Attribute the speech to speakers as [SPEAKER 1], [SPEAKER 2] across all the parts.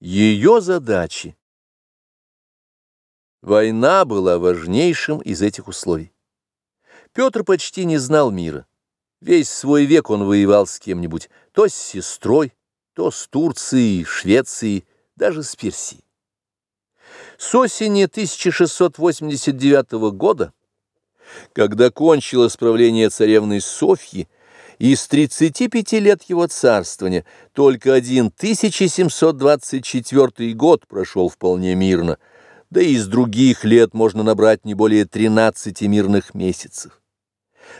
[SPEAKER 1] Ее задачи. Война была важнейшим из этих условий. Петр почти не знал мира. Весь свой век он воевал с кем-нибудь, то с сестрой, то с Турцией, Швецией, даже с Персией. С осени 1689 года, когда кончилось правление царевны Софьи, из 35 лет его царствования только один 1724 год прошел вполне мирно, да и из других лет можно набрать не более 13 мирных месяцев.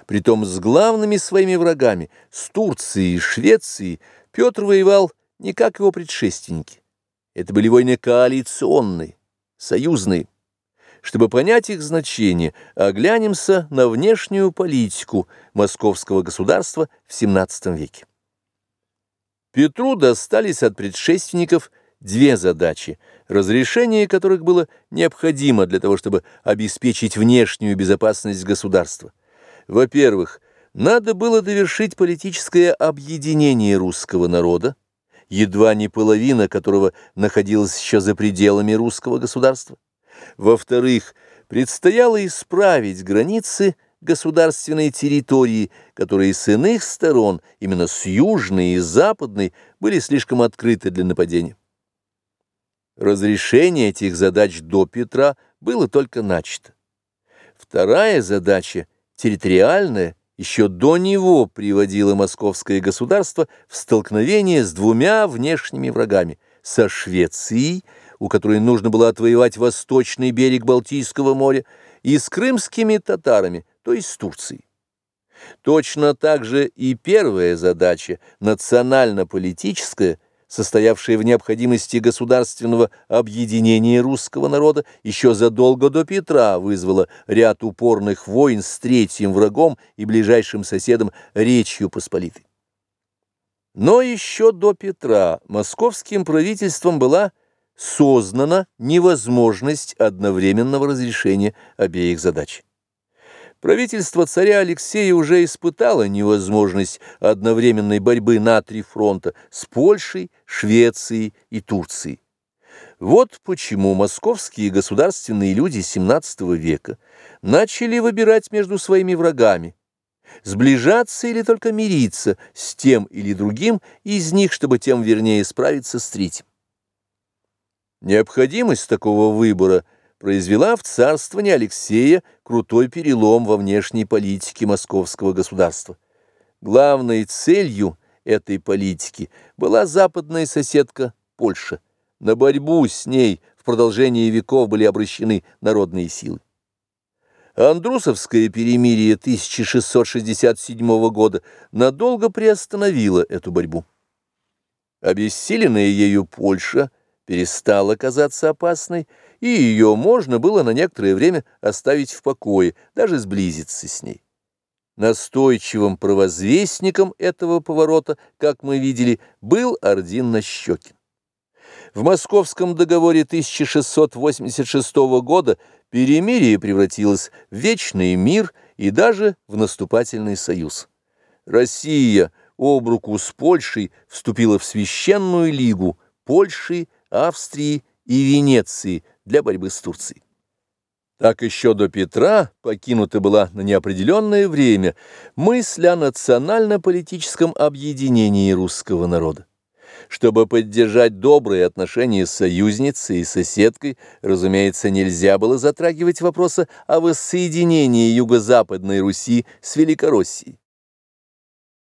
[SPEAKER 1] Притом с главными своими врагами, с Турцией и Швецией, Петр воевал не как его предшественники. Это были войны коалиционные, союзные. Чтобы понять их значение, оглянемся на внешнюю политику московского государства в XVII веке. Петру достались от предшественников две задачи, разрешение которых было необходимо для того, чтобы обеспечить внешнюю безопасность государства. Во-первых, надо было довершить политическое объединение русского народа, едва не половина которого находилась еще за пределами русского государства. Во-вторых, предстояло исправить границы государственной территории, которые с иных сторон, именно с южной и западной, были слишком открыты для нападения. Разрешение этих задач до Петра было только начато. Вторая задача, территориальная, еще до него приводила московское государство в столкновение с двумя внешними врагами – со Швецией – у которой нужно было отвоевать восточный берег Балтийского моря, и с крымскими татарами, то есть с Турцией. Точно так же и первая задача, национально-политическая, состоявшая в необходимости государственного объединения русского народа, еще задолго до Петра вызвала ряд упорных войн с третьим врагом и ближайшим соседом Речью Посполитой. Но еще до Петра московским правительством была сознана невозможность одновременного разрешения обеих задач. Правительство царя Алексея уже испытало невозможность одновременной борьбы на три фронта с Польшей, Швецией и Турцией. Вот почему московские государственные люди XVII века начали выбирать между своими врагами, сближаться или только мириться с тем или другим из них, чтобы тем вернее справиться с третьим. Необходимость такого выбора произвела в царствовании Алексея крутой перелом во внешней политике московского государства. Главной целью этой политики была западная соседка Польша. На борьбу с ней в продолжении веков были обращены народные силы. Андрусовское перемирие 1667 года надолго приостановило эту борьбу. Обессиленная ею Польша – перестала казаться опасной, и ее можно было на некоторое время оставить в покое, даже сблизиться с ней. Настойчивым провозвестником этого поворота, как мы видели, был Ордин Нащекин. В Московском договоре 1686 года перемирие превратилось в вечный мир и даже в наступательный союз. Россия об руку с Польшей вступила в священную лигу Польши, Австрии и Венеции для борьбы с Турцией. Так еще до Петра покинута была на неопределенное время мысль о национально-политическом объединении русского народа. Чтобы поддержать добрые отношения с союзницей и соседкой, разумеется, нельзя было затрагивать вопроса о воссоединении юго-западной Руси с Великороссией.